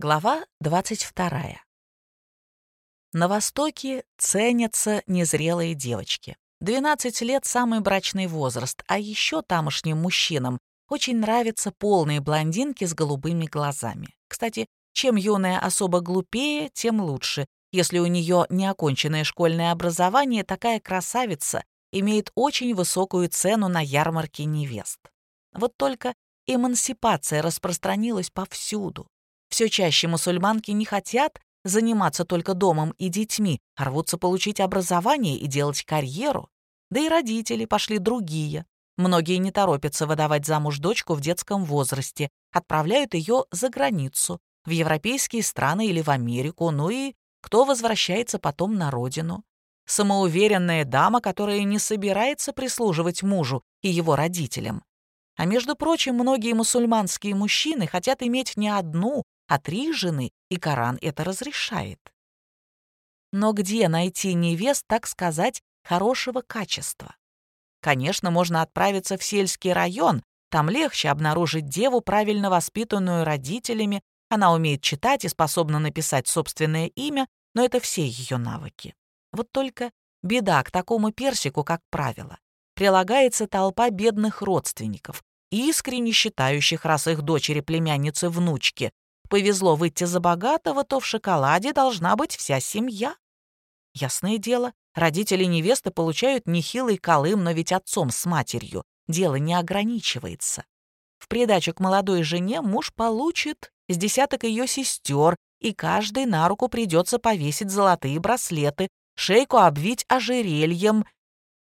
Глава 22. На Востоке ценятся незрелые девочки. 12 лет – самый брачный возраст, а еще тамошним мужчинам очень нравятся полные блондинки с голубыми глазами. Кстати, чем юная особа глупее, тем лучше. Если у нее неоконченное школьное образование, такая красавица имеет очень высокую цену на ярмарке невест. Вот только эмансипация распространилась повсюду. Все чаще мусульманки не хотят заниматься только домом и детьми, а рвутся получить образование и делать карьеру. Да и родители пошли другие. Многие не торопятся выдавать замуж дочку в детском возрасте, отправляют ее за границу, в европейские страны или в Америку, ну и кто возвращается потом на родину. Самоуверенная дама, которая не собирается прислуживать мужу и его родителям. А между прочим, многие мусульманские мужчины хотят иметь не одну, а три жены, и Коран это разрешает. Но где найти невест, так сказать, хорошего качества? Конечно, можно отправиться в сельский район, там легче обнаружить деву, правильно воспитанную родителями, она умеет читать и способна написать собственное имя, но это все ее навыки. Вот только беда к такому персику, как правило. Прилагается толпа бедных родственников, искренне считающих, раз их дочери, племянницы, внучки повезло выйти за богатого, то в шоколаде должна быть вся семья. Ясное дело, родители невесты получают нехилый колым, но ведь отцом с матерью дело не ограничивается. В придачу к молодой жене муж получит с десяток ее сестер, и каждой на руку придется повесить золотые браслеты, шейку обвить ожерельем,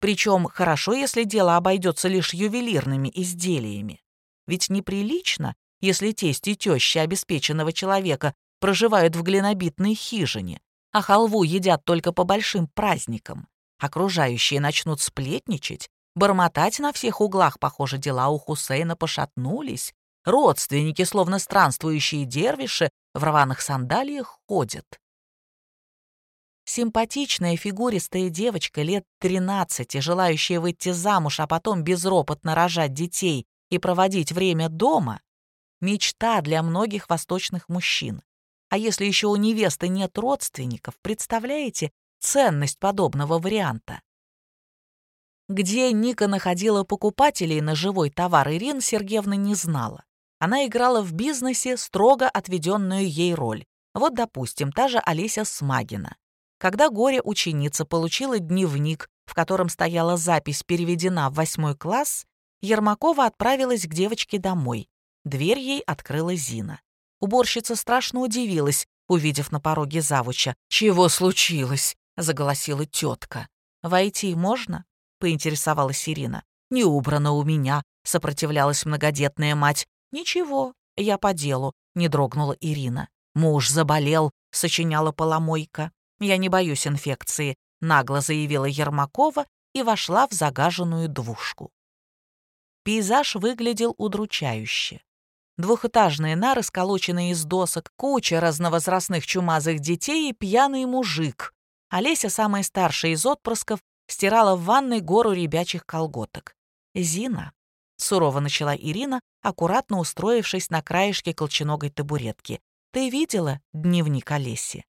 причем хорошо, если дело обойдется лишь ювелирными изделиями. Ведь неприлично если тесть и теща обеспеченного человека проживают в глинобитной хижине, а халву едят только по большим праздникам. Окружающие начнут сплетничать, бормотать на всех углах, похоже, дела у Хусейна пошатнулись. Родственники, словно странствующие дервиши, в рваных сандалиях ходят. Симпатичная фигуристая девочка лет 13, желающая выйти замуж, а потом безропотно рожать детей и проводить время дома, мечта для многих восточных мужчин. А если еще у невесты нет родственников, представляете ценность подобного варианта? Где Ника находила покупателей на живой товар, Ирина Сергеевна не знала. Она играла в бизнесе строго отведенную ей роль. Вот, допустим, та же Олеся Смагина. Когда горе-ученица получила дневник, в котором стояла запись «Переведена в восьмой класс», Ермакова отправилась к девочке домой. Дверь ей открыла Зина. Уборщица страшно удивилась, увидев на пороге завуча. «Чего случилось?» — заголосила тетка. «Войти можно?» — поинтересовалась Ирина. «Не убрано у меня», — сопротивлялась многодетная мать. «Ничего, я по делу», — не дрогнула Ирина. «Муж заболел», — сочиняла поломойка. «Я не боюсь инфекции», — нагло заявила Ермакова и вошла в загаженную двушку. Пейзаж выглядел удручающе. Двухэтажные нары, сколоченные из досок, куча разновозрастных чумазых детей и пьяный мужик. Олеся, самая старшая из отпрысков, стирала в ванной гору ребячих колготок. «Зина», — сурово начала Ирина, аккуратно устроившись на краешке колченогой табуретки. «Ты видела дневник Олеси?»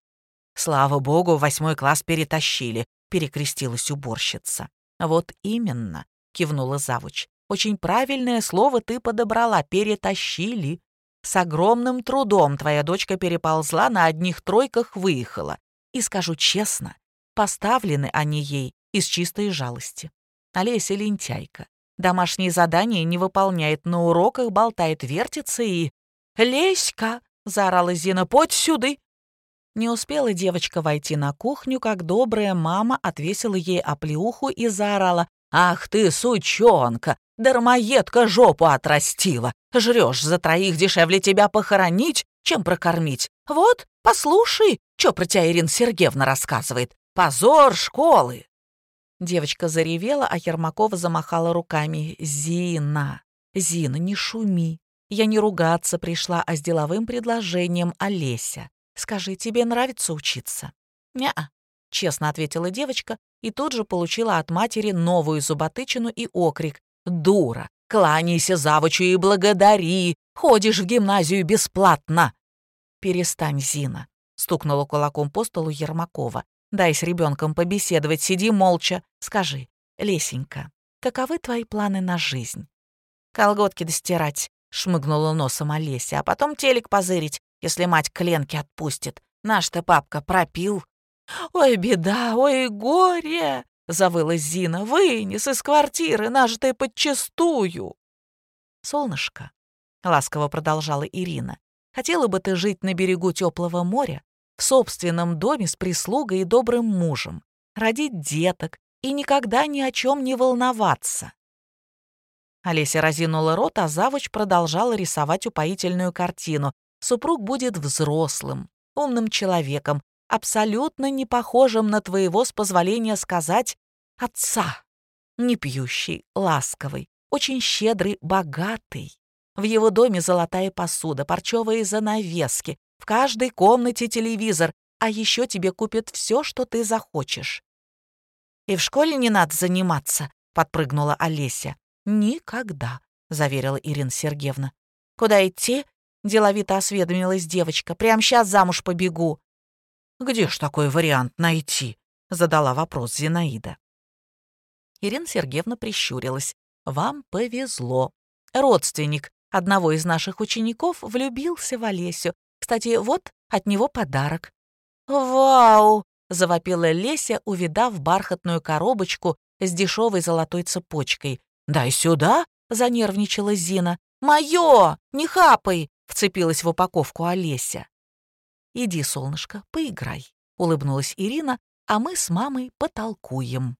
«Слава богу, восьмой класс перетащили», — перекрестилась уборщица. «Вот именно», — кивнула завуч. Очень правильное слово ты подобрала, перетащили. С огромным трудом твоя дочка переползла, на одних тройках выехала. И скажу честно, поставлены они ей из чистой жалости. Олеся лентяйка. Домашние задания не выполняет, на уроках болтает, вертится и... «Леська!» — заорала Зина. «Подь сюды!» Не успела девочка войти на кухню, как добрая мама отвесила ей оплеуху и заорала. «Ах ты, сучонка! Дармоедка жопу отрастила! Жрешь за троих дешевле тебя похоронить, чем прокормить. Вот, послушай, что про тебя Ирина Сергеевна рассказывает. Позор школы!» Девочка заревела, а Ермакова замахала руками. «Зина! Зина, не шуми! Я не ругаться пришла, а с деловым предложением Олеся. Скажи, тебе нравится учиться?» «Не-а», честно ответила девочка и тут же получила от матери новую зуботычину и окрик. «Дура! Кланяйся завучу и благодари! Ходишь в гимназию бесплатно!» «Перестань, Зина», — стукнула кулаком по столу Ермакова. «Дай с ребенком побеседовать, сиди молча. Скажи, Лесенька, каковы твои планы на жизнь?» «Колготки достирать», — шмыгнула носом Олеся, «а потом телек позырить, если мать к Ленке отпустит. Наш-то папка пропил». «Ой, беда, ой, горе!» — завыла Зина. «Вынес из квартиры, нажитое подчистую!» «Солнышко», — ласково продолжала Ирина, «хотела бы ты жить на берегу теплого моря, в собственном доме с прислугой и добрым мужем, родить деток и никогда ни о чем не волноваться». Олеся разинула рот, а завуч продолжала рисовать упоительную картину. Супруг будет взрослым, умным человеком, абсолютно не похожим на твоего, с позволения сказать, отца. Не пьющий, ласковый, очень щедрый, богатый. В его доме золотая посуда, парчевые занавески, в каждой комнате телевизор, а еще тебе купят все, что ты захочешь. «И в школе не надо заниматься», — подпрыгнула Олеся. «Никогда», — заверила Ирина Сергеевна. «Куда идти?» — деловито осведомилась девочка. «Прямо сейчас замуж побегу». «Где ж такой вариант найти?» — задала вопрос Зинаида. Ирина Сергеевна прищурилась. «Вам повезло. Родственник одного из наших учеников влюбился в Олесю. Кстати, вот от него подарок». «Вау!» — завопила Леся, увидав бархатную коробочку с дешевой золотой цепочкой. «Дай сюда!» — занервничала Зина. «Моё! Не хапай!» — вцепилась в упаковку Олеся. «Иди, солнышко, поиграй», — улыбнулась Ирина, «а мы с мамой потолкуем».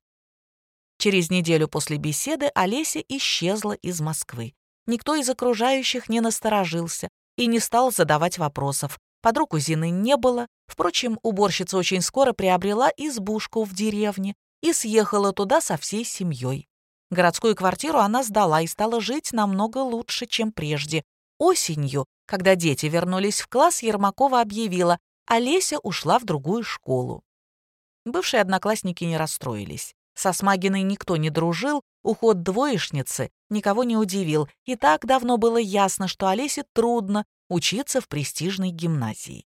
Через неделю после беседы Олеся исчезла из Москвы. Никто из окружающих не насторожился и не стал задавать вопросов. Подруг у Зины не было. Впрочем, уборщица очень скоро приобрела избушку в деревне и съехала туда со всей семьей. Городскую квартиру она сдала и стала жить намного лучше, чем прежде. Осенью когда дети вернулись в класс, Ермакова объявила, Олеся ушла в другую школу. Бывшие одноклассники не расстроились. Со Смагиной никто не дружил, уход двоечницы никого не удивил, и так давно было ясно, что Олесе трудно учиться в престижной гимназии.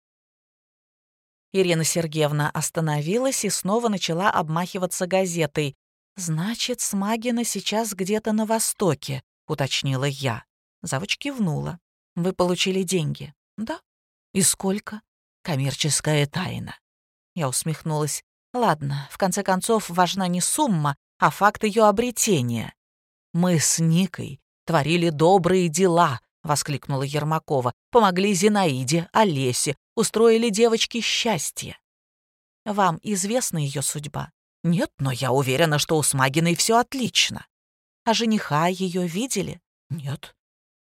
Ирина Сергеевна остановилась и снова начала обмахиваться газетой. «Значит, Смагина сейчас где-то на востоке», — уточнила я. Завуч кивнула. Вы получили деньги? Да. И сколько? Коммерческая тайна. Я усмехнулась. Ладно, в конце концов, важна не сумма, а факт ее обретения. Мы с Никой творили добрые дела, воскликнула Ермакова. Помогли Зинаиде, Олесе, устроили девочке счастье. Вам известна ее судьба? Нет, но я уверена, что у Смагиной все отлично. А жениха ее видели? Нет.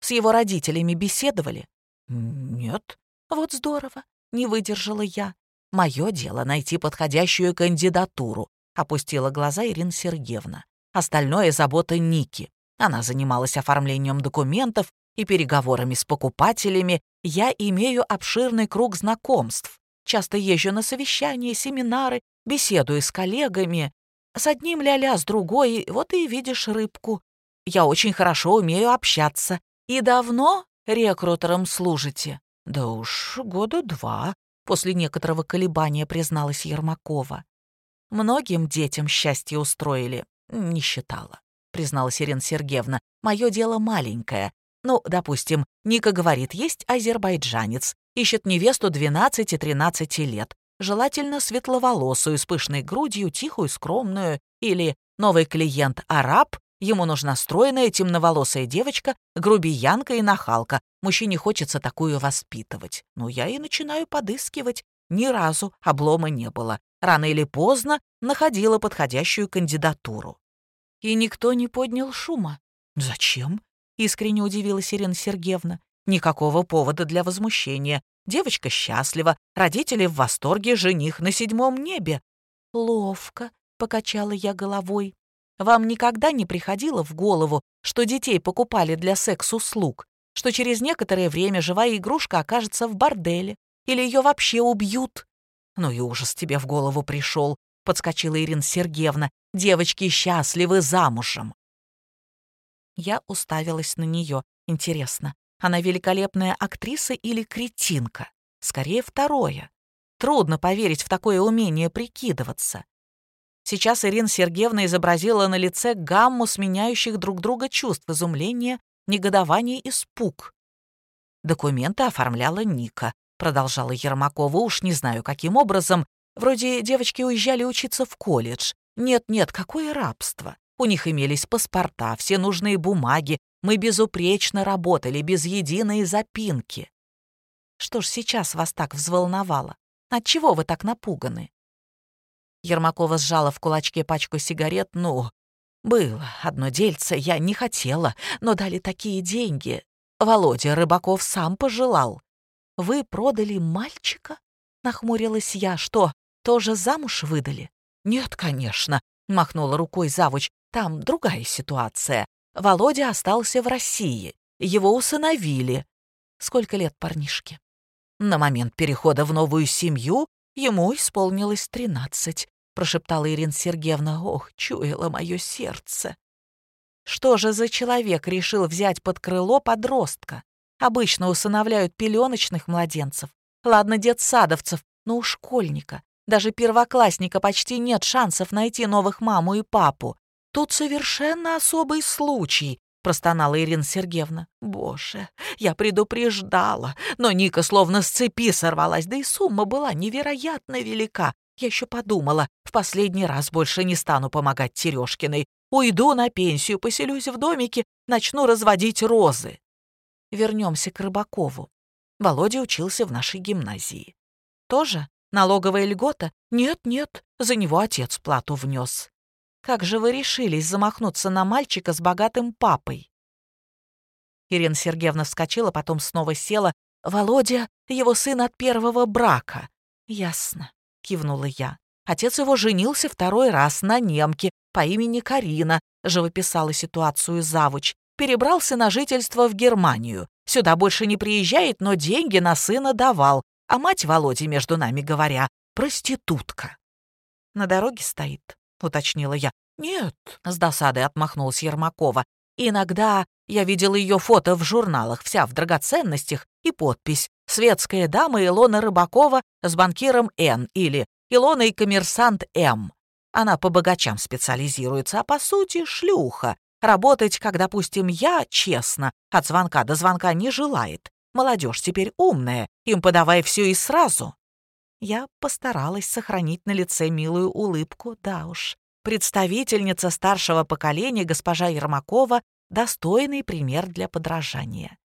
С его родителями беседовали? Нет. Вот здорово. Не выдержала я. Мое дело найти подходящую кандидатуру, опустила глаза Ирина Сергеевна. Остальное забота Ники. Она занималась оформлением документов и переговорами с покупателями. Я имею обширный круг знакомств. Часто езжу на совещания, семинары, беседую с коллегами. С одним ля-ля, с другой, вот и видишь рыбку. Я очень хорошо умею общаться, «И давно рекрутером служите?» «Да уж года два», — после некоторого колебания призналась Ермакова. «Многим детям счастье устроили, не считала», — призналась Ирина Сергеевна. «Мое дело маленькое. Ну, допустим, Ника говорит, есть азербайджанец, ищет невесту 12-13 лет, желательно светловолосую, с пышной грудью, тихую, скромную, или новый клиент араб, Ему нужна стройная, темноволосая девочка, грубиянка и нахалка. Мужчине хочется такую воспитывать. Но я и начинаю подыскивать. Ни разу облома не было. Рано или поздно находила подходящую кандидатуру. И никто не поднял шума. «Зачем?» — искренне удивилась Ирина Сергеевна. «Никакого повода для возмущения. Девочка счастлива, родители в восторге, жених на седьмом небе». «Ловко», — покачала я головой. Вам никогда не приходило в голову, что детей покупали для секс-услуг, что через некоторое время живая игрушка окажется в борделе, или ее вообще убьют? Ну и ужас тебе в голову пришел, подскочила Ирина Сергеевна. Девочки счастливы замужем. Я уставилась на нее. Интересно, она великолепная актриса или кретинка? Скорее, второе. Трудно поверить в такое умение прикидываться. Сейчас Ирина Сергеевна изобразила на лице гамму сменяющих друг друга чувств изумления, негодование, испуг. Документы оформляла Ника, продолжала Ермакова, уж не знаю каким образом. Вроде девочки уезжали учиться в колледж. Нет-нет, какое рабство. У них имелись паспорта, все нужные бумаги. Мы безупречно работали, без единой запинки. Что ж сейчас вас так взволновало? Отчего вы так напуганы? Ермакова сжала в кулачке пачку сигарет. Ну, было одно дельце, я не хотела, но дали такие деньги. Володя Рыбаков сам пожелал. Вы продали мальчика? Нахмурилась я. Что, тоже замуж выдали? Нет, конечно, махнула рукой завуч. Там другая ситуация. Володя остался в России. Его усыновили. Сколько лет парнишке? На момент перехода в новую семью ему исполнилось тринадцать. — прошептала Ирина Сергеевна. «Ох, чуяло мое сердце!» Что же за человек решил взять под крыло подростка? Обычно усыновляют пеленочных младенцев. Ладно, детсадовцев, но у школьника, даже первоклассника почти нет шансов найти новых маму и папу. Тут совершенно особый случай, простонала Ирина Сергеевна. Боже, я предупреждала, но Ника словно с цепи сорвалась, да и сумма была невероятно велика. Я еще подумала, в последний раз больше не стану помогать Терешкиной. Уйду на пенсию, поселюсь в домике, начну разводить розы. Вернемся к Рыбакову. Володя учился в нашей гимназии. Тоже налоговая льгота? Нет-нет, за него отец плату внес. Как же вы решились замахнуться на мальчика с богатым папой? Ирина Сергеевна вскочила, потом снова села. Володя — его сын от первого брака. Ясно кивнула я. Отец его женился второй раз на немке по имени Карина, живописала ситуацию завуч. Перебрался на жительство в Германию. Сюда больше не приезжает, но деньги на сына давал. А мать Володи, между нами говоря, проститутка. На дороге стоит, уточнила я. Нет, с досадой отмахнулась Ермакова. Иногда я видел ее фото в журналах, вся в драгоценностях, и подпись «Светская дама Илона Рыбакова с банкиром Н» или «Илона и коммерсант М». Она по богачам специализируется, а по сути шлюха. Работать, как, допустим, я, честно, от звонка до звонка не желает. Молодежь теперь умная, им подавай все и сразу. Я постаралась сохранить на лице милую улыбку, да уж. Представительница старшего поколения госпожа Ермакова — достойный пример для подражания.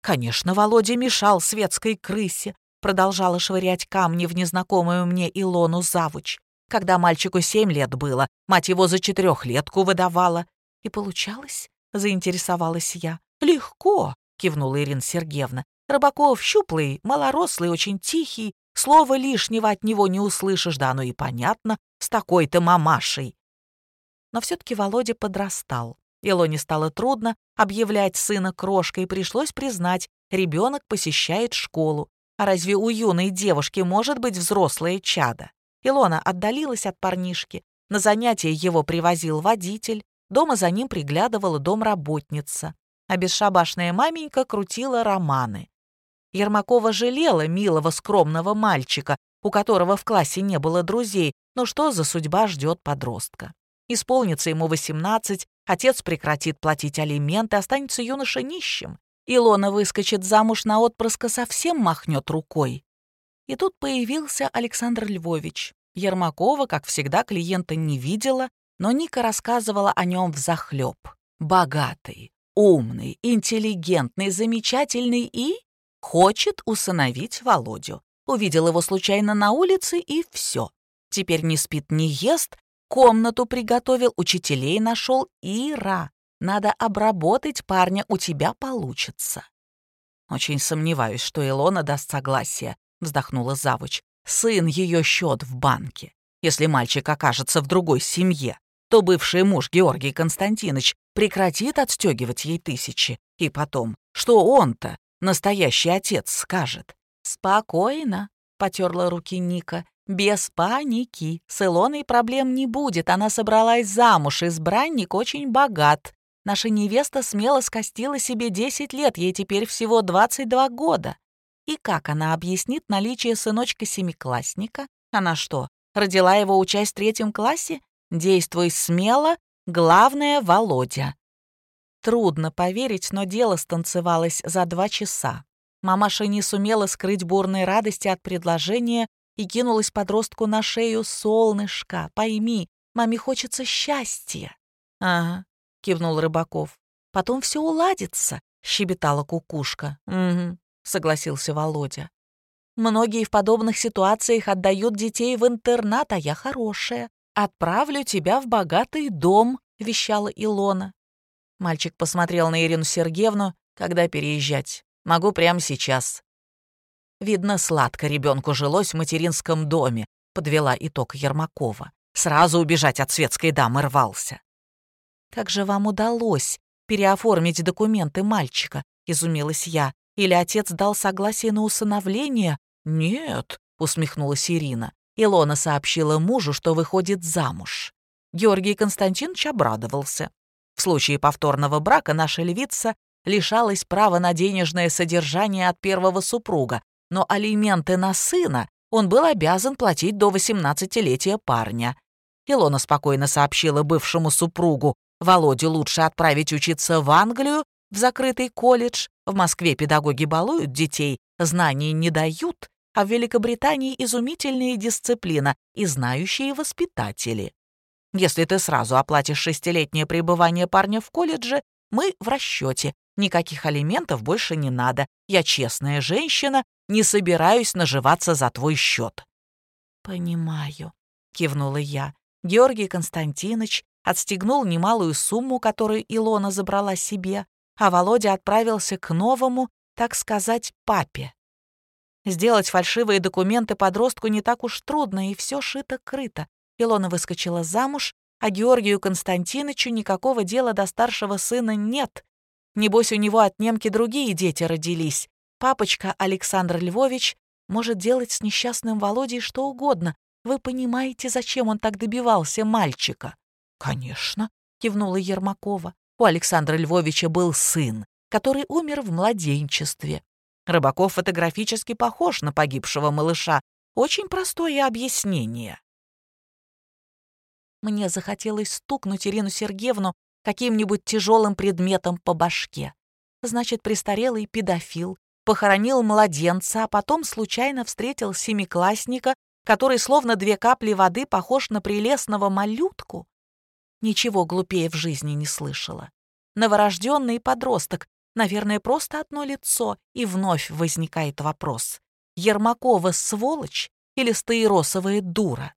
Конечно, Володя мешал светской крысе, продолжала швырять камни в незнакомую мне Илону Завуч. Когда мальчику семь лет было, мать его за четырехлетку выдавала. И получалось, заинтересовалась я. Легко, кивнула Ирина Сергеевна. Рыбаков щуплый, малорослый, очень тихий, слова лишнего от него не услышишь, да оно и понятно, с такой-то мамашей. Но все-таки Володя подрастал. Илоне стало трудно объявлять сына крошкой, пришлось признать, ребенок посещает школу. А разве у юной девушки может быть взрослое чадо? Илона отдалилась от парнишки, на занятия его привозил водитель, дома за ним приглядывала домработница, а бесшабашная маменька крутила романы. Ермакова жалела милого скромного мальчика, у которого в классе не было друзей, но что за судьба ждет подростка? Исполнится ему 18, отец прекратит платить алименты, останется юноша нищим. Илона выскочит замуж на отпрыска, совсем махнет рукой. И тут появился Александр Львович. Ермакова, как всегда, клиента не видела, но Ника рассказывала о нем взахлеб. Богатый, умный, интеллигентный, замечательный и хочет усыновить Володю. Увидел его случайно на улице и все. Теперь не спит, не ест, комнату приготовил, учителей нашел. Ира, надо обработать парня, у тебя получится. Очень сомневаюсь, что Илона даст согласие, вздохнула завуч. Сын ее счет в банке. Если мальчик окажется в другой семье, то бывший муж Георгий Константинович прекратит отстегивать ей тысячи. И потом, что он-то, настоящий отец, скажет? «Спокойно», — потерла руки Ника. Без паники. С Илоной проблем не будет. Она собралась замуж, избранник очень богат. Наша невеста смело скостила себе 10 лет, ей теперь всего 22 года. И как она объяснит наличие сыночка-семиклассника? Она что, родила его учась в третьем классе? Действуй смело, главное — Володя. Трудно поверить, но дело станцевалось за два часа. Мамаша не сумела скрыть бурной радости от предложения и кинулась подростку на шею солнышко. Пойми, маме хочется счастья. «Ага», — кивнул Рыбаков. «Потом все уладится», — щебетала кукушка. «Угу», — согласился Володя. «Многие в подобных ситуациях отдают детей в интернат, а я хорошая. Отправлю тебя в богатый дом», — вещала Илона. Мальчик посмотрел на Ирину Сергеевну. «Когда переезжать? Могу прямо сейчас». «Видно, сладко ребенку жилось в материнском доме», — подвела итог Ермакова. «Сразу убежать от светской дамы рвался». «Как же вам удалось переоформить документы мальчика?» — изумилась я. «Или отец дал согласие на усыновление?» «Нет», — усмехнулась Ирина. Илона сообщила мужу, что выходит замуж. Георгий Константинович обрадовался. В случае повторного брака наша львица лишалась права на денежное содержание от первого супруга, но алименты на сына он был обязан платить до 18-летия парня. Илона спокойно сообщила бывшему супругу, Володю лучше отправить учиться в Англию, в закрытый колледж. В Москве педагоги балуют детей, знаний не дают, а в Великобритании изумительная дисциплина и знающие воспитатели. Если ты сразу оплатишь шестилетнее пребывание парня в колледже, мы в расчете. Никаких алиментов больше не надо. Я честная женщина, не собираюсь наживаться за твой счет. «Понимаю», — кивнула я. Георгий Константинович отстегнул немалую сумму, которую Илона забрала себе, а Володя отправился к новому, так сказать, папе. Сделать фальшивые документы подростку не так уж трудно, и все шито-крыто. Илона выскочила замуж, а Георгию Константиновичу никакого дела до старшего сына нет. Небось, у него от немки другие дети родились. Папочка Александр Львович может делать с несчастным Володей что угодно. Вы понимаете, зачем он так добивался мальчика? «Конечно», — кивнула Ермакова. «У Александра Львовича был сын, который умер в младенчестве. Рыбаков фотографически похож на погибшего малыша. Очень простое объяснение. Мне захотелось стукнуть Ирину Сергеевну каким-нибудь тяжелым предметом по башке. Значит, престарелый педофил похоронил младенца, а потом случайно встретил семиклассника, который словно две капли воды похож на прелестного малютку. Ничего глупее в жизни не слышала. Новорожденный подросток, наверное, просто одно лицо, и вновь возникает вопрос. Ермакова сволочь или стаиросовая дура?